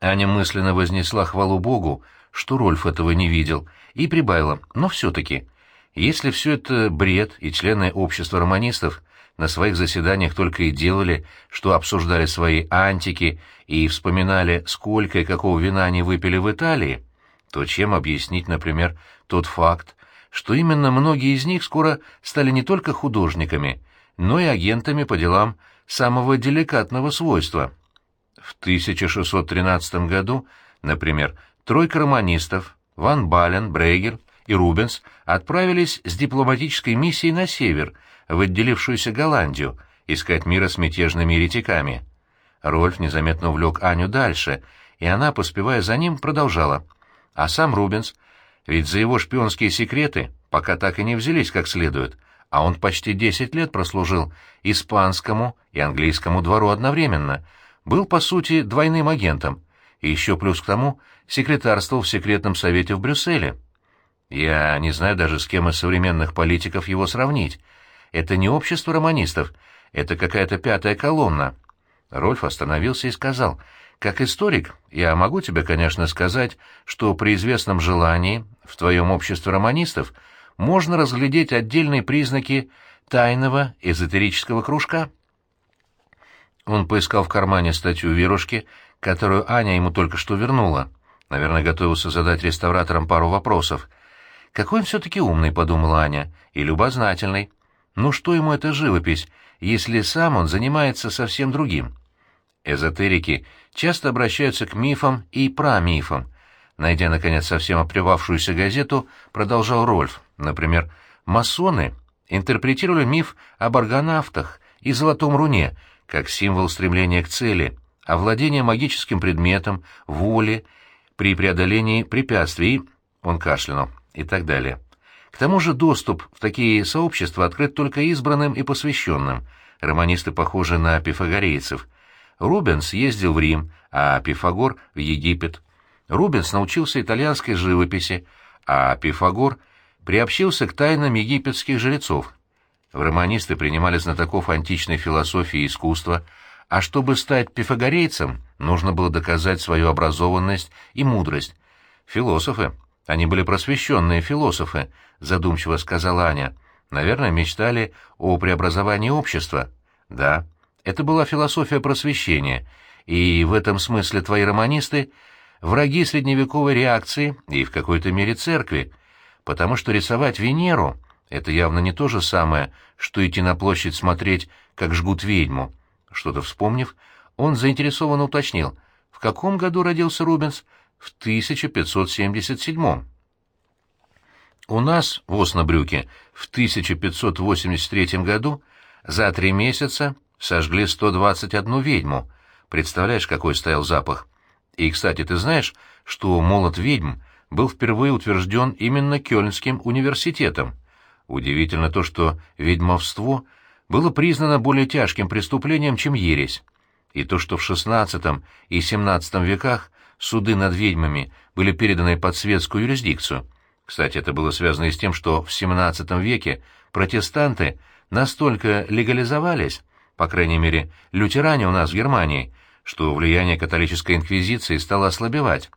Аня мысленно вознесла хвалу Богу, что Рольф этого не видел, и прибавила, но все-таки, если все это бред, и члены общества романистов на своих заседаниях только и делали, что обсуждали свои антики и вспоминали, сколько и какого вина они выпили в Италии, то чем объяснить, например, тот факт, что именно многие из них скоро стали не только художниками, но и агентами по делам самого деликатного свойства. В 1613 году, например, тройка романистов Ван Бален, Брейгер и Рубенс отправились с дипломатической миссией на север, в отделившуюся Голландию, искать мира с мятежными еретиками. Рольф незаметно увлек Аню дальше, и она, поспевая за ним, продолжала. А сам Рубенс, ведь за его шпионские секреты пока так и не взялись как следует, а он почти десять лет прослужил испанскому и английскому двору одновременно, был, по сути, двойным агентом, и еще плюс к тому секретарствовал в секретном совете в Брюсселе. Я не знаю даже, с кем из современных политиков его сравнить. Это не общество романистов, это какая-то пятая колонна. Рольф остановился и сказал, «Как историк, я могу тебе, конечно, сказать, что при известном желании в твоем обществе романистов можно разглядеть отдельные признаки тайного эзотерического кружка». Он поискал в кармане статью Верушки, которую Аня ему только что вернула. Наверное, готовился задать реставраторам пару вопросов. «Какой он все-таки умный», — подумала Аня, — «и любознательный. Ну что ему эта живопись, если сам он занимается совсем другим?» Эзотерики часто обращаются к мифам и прамифам. Найдя, наконец, совсем оплевавшуюся газету, продолжал Рольф. Например, масоны интерпретировали миф об аргонавтах и золотом руне как символ стремления к цели, овладения магическим предметом, воли, при преодолении препятствий, он кашлянул, и так далее. К тому же доступ в такие сообщества открыт только избранным и посвященным. Романисты похожи на пифагорейцев. Рубенс ездил в Рим, а Пифагор — в Египет. Рубенс научился итальянской живописи, а Пифагор приобщился к тайнам египетских жрецов. В романисты принимали знатоков античной философии и искусства, а чтобы стать пифагорейцем, нужно было доказать свою образованность и мудрость. Философы. Они были просвещенные философы, задумчиво сказала Аня. Наверное, мечтали о преобразовании общества. Да, это была философия просвещения, и в этом смысле твои романисты — враги средневековой реакции и в какой-то мере церкви, потому что рисовать Венеру — это явно не то же самое, что идти на площадь смотреть, как жгут ведьму. Что-то вспомнив, он заинтересованно уточнил, в каком году родился Рубенс? В 1577. У нас в Оснобрюке в 1583 году за три месяца сожгли 121 ведьму. Представляешь, какой стоял запах? И, кстати, ты знаешь, что молот ведьм был впервые утвержден именно Кёльнским университетом? Удивительно то, что ведьмовство — было признано более тяжким преступлением, чем ересь, и то, что в XVI и XVII веках суды над ведьмами были переданы под светскую юрисдикцию. Кстати, это было связано и с тем, что в XVII веке протестанты настолько легализовались, по крайней мере, лютеране у нас в Германии, что влияние католической инквизиции стало ослабевать.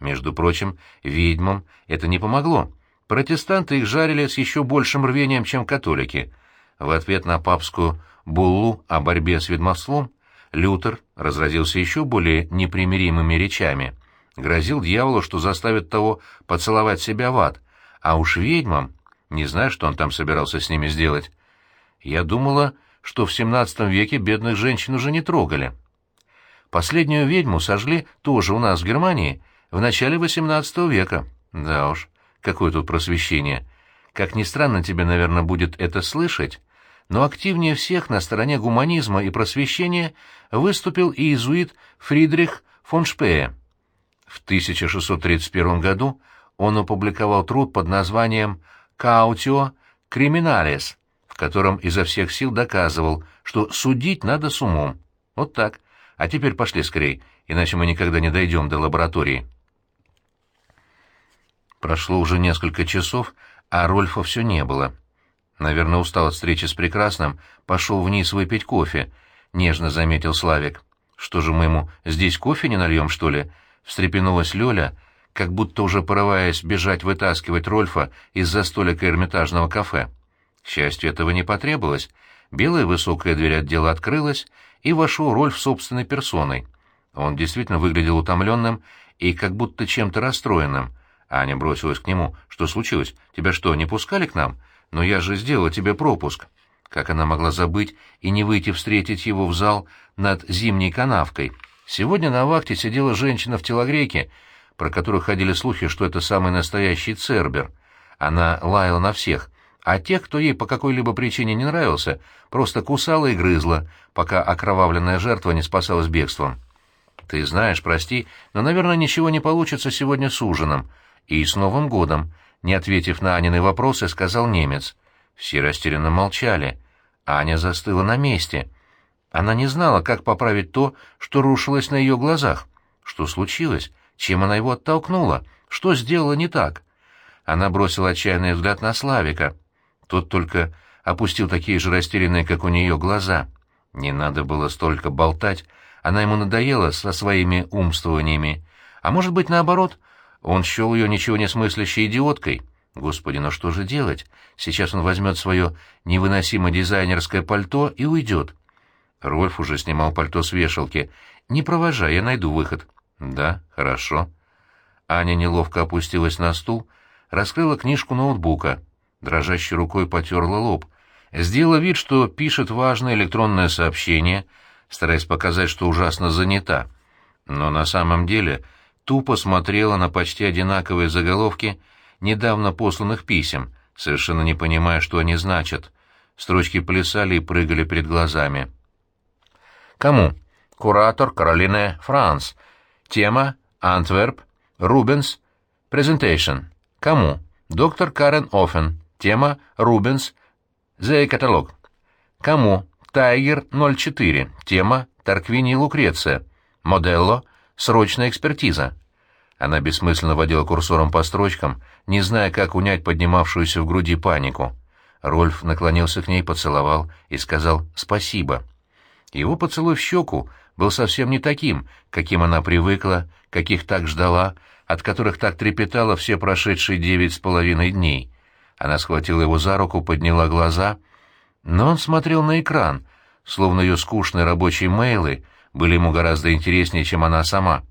Между прочим, ведьмам это не помогло. Протестанты их жарили с еще большим рвением, чем католики — в ответ на папскую буллу о борьбе с ведьмовством Лютер разразился еще более непримиримыми речами. Грозил дьяволу, что заставит того поцеловать себя в ад, а уж ведьмам, не знаю, что он там собирался с ними сделать. Я думала, что в XVII веке бедных женщин уже не трогали. Последнюю ведьму сожгли тоже у нас в Германии в начале XVIII века. Да уж, какое тут просвещение. Как ни странно тебе, наверное, будет это слышать, но активнее всех на стороне гуманизма и просвещения выступил иезуит Фридрих фон Шпее. В 1631 году он опубликовал труд под названием «Каутио криминалис», в котором изо всех сил доказывал, что судить надо с умом. Вот так. А теперь пошли скорей, иначе мы никогда не дойдем до лаборатории. Прошло уже несколько часов, а Рольфа все не было. Наверное, устал от встречи с Прекрасным, пошел вниз выпить кофе, — нежно заметил Славик. Что же мы ему, здесь кофе не нальем, что ли? встрепенулась Лёля, как будто уже порываясь бежать вытаскивать Рольфа из-за столика эрмитажного кафе. К счастью, этого не потребовалось. Белая высокая дверь отдела открылась, и вошел Рольф собственной персоной. Он действительно выглядел утомленным и как будто чем-то расстроенным. Аня бросилась к нему. «Что случилось? Тебя что, не пускали к нам? Но я же сделала тебе пропуск». Как она могла забыть и не выйти встретить его в зал над зимней канавкой? Сегодня на вахте сидела женщина в телогрейке, про которую ходили слухи, что это самый настоящий цербер. Она лаяла на всех, а тех, кто ей по какой-либо причине не нравился, просто кусала и грызла, пока окровавленная жертва не спасалась бегством. «Ты знаешь, прости, но, наверное, ничего не получится сегодня с ужином. И с Новым годом», — не ответив на Анины вопросы, сказал немец — все растерянно молчали. Аня застыла на месте. Она не знала, как поправить то, что рушилось на ее глазах. Что случилось? Чем она его оттолкнула? Что сделала не так? Она бросила отчаянный взгляд на Славика. Тот только опустил такие же растерянные, как у нее, глаза. Не надо было столько болтать. Она ему надоела со своими умствованиями. А может быть, наоборот, он счел ее ничего не смыслящей идиоткой — Господи, ну что же делать? Сейчас он возьмет свое невыносимо дизайнерское пальто и уйдет. Рольф уже снимал пальто с вешалки. «Не провожай, я найду выход». «Да, хорошо». Аня неловко опустилась на стул, раскрыла книжку ноутбука, дрожащей рукой потерла лоб, сделала вид, что пишет важное электронное сообщение, стараясь показать, что ужасно занята. Но на самом деле тупо смотрела на почти одинаковые заголовки — недавно посланных писем, совершенно не понимая, что они значат. Строчки плясали и прыгали перед глазами. Кому? Куратор Каролине Франс. Тема Антверп. Рубенс. Презентейшн. Кому? Доктор Карен Оффен. Тема Рубенс. The каталог. Кому? Тайгер 04. Тема Тарквини Лукреция. Моделло. Срочная экспертиза. Она бессмысленно водила курсором по строчкам, не зная, как унять поднимавшуюся в груди панику. Рольф наклонился к ней, поцеловал и сказал «спасибо». Его поцелуй в щеку был совсем не таким, каким она привыкла, каких так ждала, от которых так трепетала все прошедшие девять с половиной дней. Она схватила его за руку, подняла глаза, но он смотрел на экран, словно ее скучные рабочие мейлы были ему гораздо интереснее, чем она сама.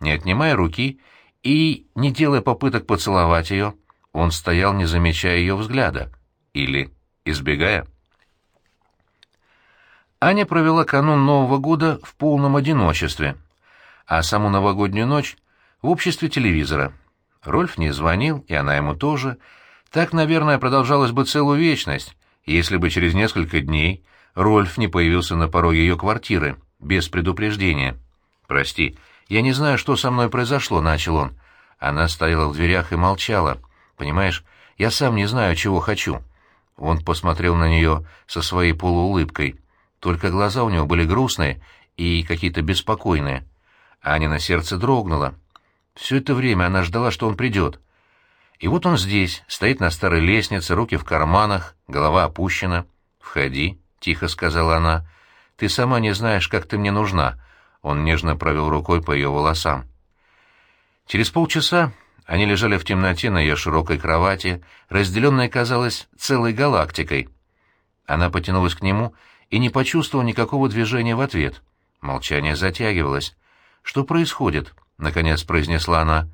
Не отнимая руки и, не делая попыток поцеловать ее, он стоял, не замечая ее взгляда. Или избегая. Аня провела канун Нового года в полном одиночестве, а саму новогоднюю ночь в обществе телевизора. Рольф не звонил, и она ему тоже. Так, наверное, продолжалось бы целую вечность, если бы через несколько дней Рольф не появился на пороге ее квартиры, без предупреждения. «Прости, «Я не знаю, что со мной произошло», — начал он. Она стояла в дверях и молчала. «Понимаешь, я сам не знаю, чего хочу». Он посмотрел на нее со своей полуулыбкой. Только глаза у него были грустные и какие-то беспокойные. Аня на сердце дрогнула. Все это время она ждала, что он придет. И вот он здесь, стоит на старой лестнице, руки в карманах, голова опущена. «Входи», — тихо сказала она. «Ты сама не знаешь, как ты мне нужна, он нежно провел рукой по ее волосам. Через полчаса они лежали в темноте на ее широкой кровати, разделенной, казалось, целой галактикой. Она потянулась к нему и не почувствовала никакого движения в ответ. Молчание затягивалось. «Что происходит?» — наконец произнесла она.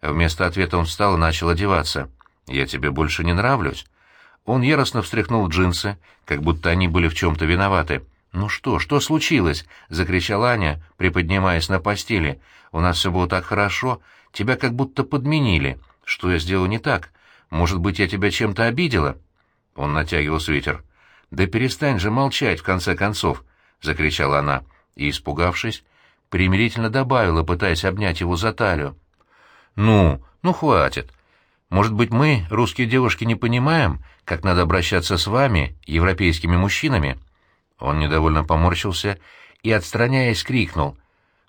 Вместо ответа он встал и начал одеваться. «Я тебе больше не нравлюсь». Он яростно встряхнул джинсы, как будто они были в чем-то виноваты. «Ну что, что случилось?» — закричала Аня, приподнимаясь на постели. «У нас все было так хорошо, тебя как будто подменили. Что я сделал не так? Может быть, я тебя чем-то обидела?» Он натягивал свитер. «Да перестань же молчать, в конце концов!» — закричала она, и, испугавшись, примирительно добавила, пытаясь обнять его за талию. «Ну, ну хватит. Может быть, мы, русские девушки, не понимаем, как надо обращаться с вами, европейскими мужчинами?» Он недовольно поморщился и, отстраняясь, крикнул.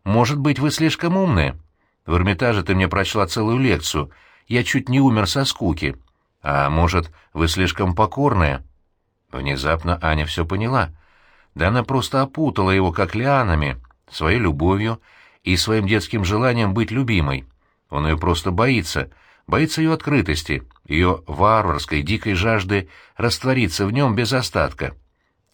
«Может быть, вы слишком умные? В Эрмитаже ты мне прочла целую лекцию. Я чуть не умер со скуки. А может, вы слишком покорные?» Внезапно Аня все поняла. Да она просто опутала его, как лианами, своей любовью, и своим детским желанием быть любимой. Он ее просто боится, боится ее открытости, ее варварской, дикой жажды раствориться в нем без остатка.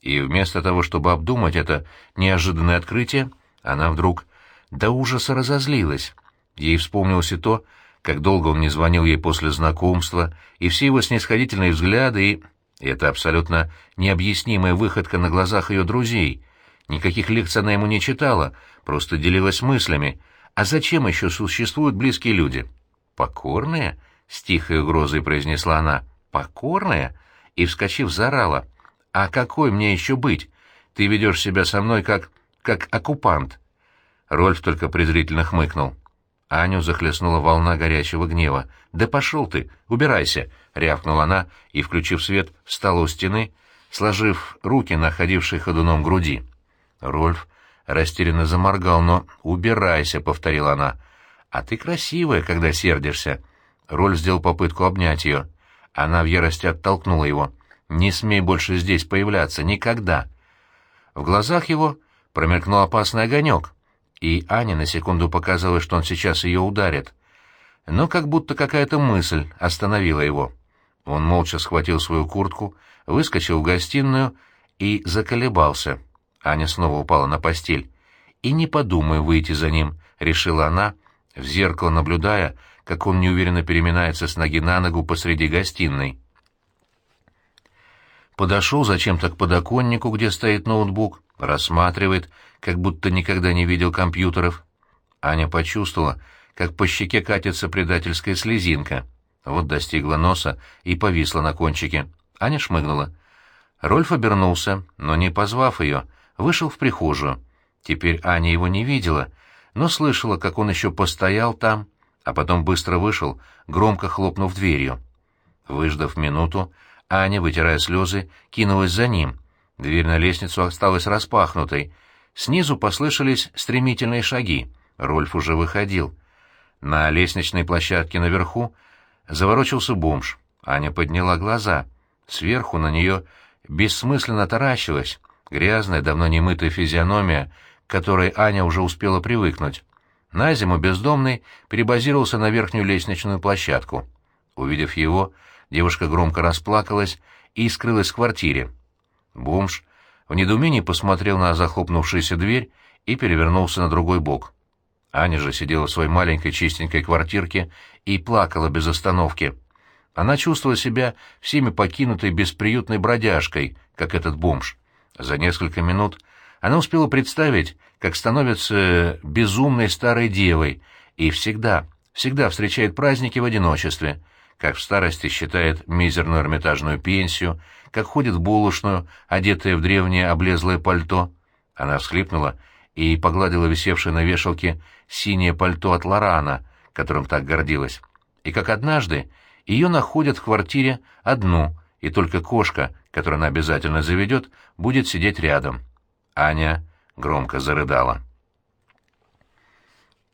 И вместо того, чтобы обдумать это неожиданное открытие, она вдруг до ужаса разозлилась. Ей вспомнилось и то, как долго он не звонил ей после знакомства, и все его снисходительные взгляды, и... и это абсолютно необъяснимая выходка на глазах ее друзей. Никаких лекций она ему не читала, просто делилась мыслями. А зачем еще существуют близкие люди? «Покорные?» — с тихой угрозой произнесла она. «Покорные?» И, вскочив, заорала. «А какой мне еще быть? Ты ведешь себя со мной как... как оккупант». Рольф только презрительно хмыкнул. Аню захлестнула волна горячего гнева. «Да пошел ты! Убирайся!» — рявкнула она и, включив свет, встала у стены, сложив руки на ходившей ходуном груди. Рольф растерянно заморгал, но «убирайся», — повторила она. «А ты красивая, когда сердишься». Рольф сделал попытку обнять ее. Она в ярости оттолкнула его. «Не смей больше здесь появляться, никогда!» В глазах его промелькнул опасный огонек, и Ане на секунду показалось, что он сейчас ее ударит. Но как будто какая-то мысль остановила его. Он молча схватил свою куртку, выскочил в гостиную и заколебался. Аня снова упала на постель. «И не подумай выйти за ним», — решила она, в зеркало наблюдая, как он неуверенно переминается с ноги на ногу посреди гостиной. Подошел зачем-то к подоконнику, где стоит ноутбук, рассматривает, как будто никогда не видел компьютеров. Аня почувствовала, как по щеке катится предательская слезинка. Вот достигла носа и повисла на кончике. Аня шмыгнула. Рольф обернулся, но не позвав ее, вышел в прихожую. Теперь Аня его не видела, но слышала, как он еще постоял там, а потом быстро вышел, громко хлопнув дверью. Выждав минуту, Аня, вытирая слезы, кинулась за ним. Дверь на лестницу осталась распахнутой. Снизу послышались стремительные шаги. Рольф уже выходил. На лестничной площадке наверху заворочился бомж. Аня подняла глаза. Сверху на нее бессмысленно таращилась грязная, давно не мытая физиономия, к которой Аня уже успела привыкнуть. На зиму бездомный перебазировался на верхнюю лестничную площадку. Увидев его, девушка громко расплакалась и скрылась в квартире. Бомж в недоумении посмотрел на захлопнувшуюся дверь и перевернулся на другой бок. Аня же сидела в своей маленькой чистенькой квартирке и плакала без остановки. Она чувствовала себя всеми покинутой бесприютной бродяжкой, как этот бомж. За несколько минут она успела представить, как становится безумной старой девой и всегда, всегда встречает праздники в одиночестве, как в старости считает мизерную эрмитажную пенсию, как ходит в булочную, одетая в древнее облезлое пальто. Она всхлипнула и погладила висевшее на вешалке синее пальто от Лорана, которым так гордилась. И как однажды ее находят в квартире одну, и только кошка, которую она обязательно заведет, будет сидеть рядом. Аня громко зарыдала.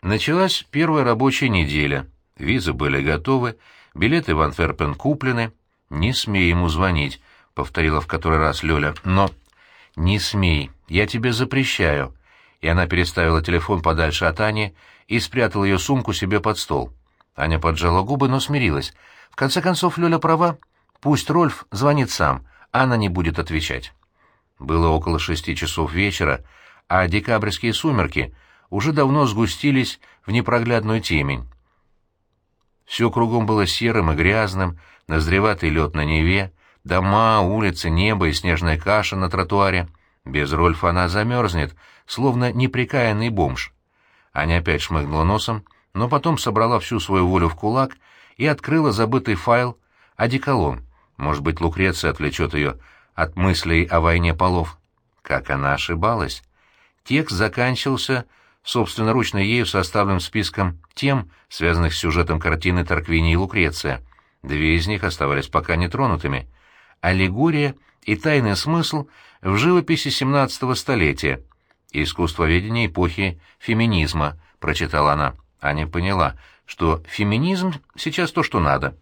Началась первая рабочая неделя. Визы были готовы, билеты в Антверпен куплены. «Не смей ему звонить», — повторила в который раз Лёля. «Но...» «Не смей, я тебе запрещаю». И она переставила телефон подальше от Ани и спрятала ее сумку себе под стол. Аня поджала губы, но смирилась. В конце концов, Лёля права. Пусть Рольф звонит сам, она не будет отвечать. Было около шести часов вечера, а декабрьские сумерки уже давно сгустились в непроглядную темень. Все кругом было серым и грязным, назреватый лед на Неве, дома, улицы, небо и снежная каша на тротуаре. Без Рольфа она замерзнет, словно неприкаянный бомж. Аня опять шмыгнула носом, но потом собрала всю свою волю в кулак и открыла забытый файл «Одеколон». Может быть, Лукреция отвлечет ее от мыслей о войне полов. Как она ошибалась. Текст заканчивался собственноручно ею составленным списком тем, связанных с сюжетом картины Торквини и Лукреция. Две из них оставались пока нетронутыми. Аллегория и тайный смысл в живописи XVII столетия. Искусствоведение эпохи феминизма, прочитала она. Аня поняла, что феминизм сейчас то, что надо.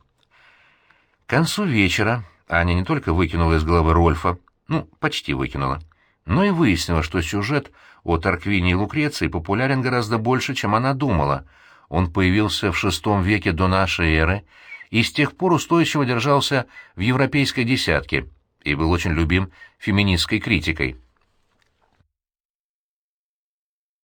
К концу вечера Аня не только выкинула из головы Рольфа, ну, почти выкинула. Но и выяснила, что сюжет о Тарквине и Лукреции популярен гораздо больше, чем она думала. Он появился в VI веке до нашей эры и с тех пор устойчиво держался в европейской десятке и был очень любим феминистской критикой.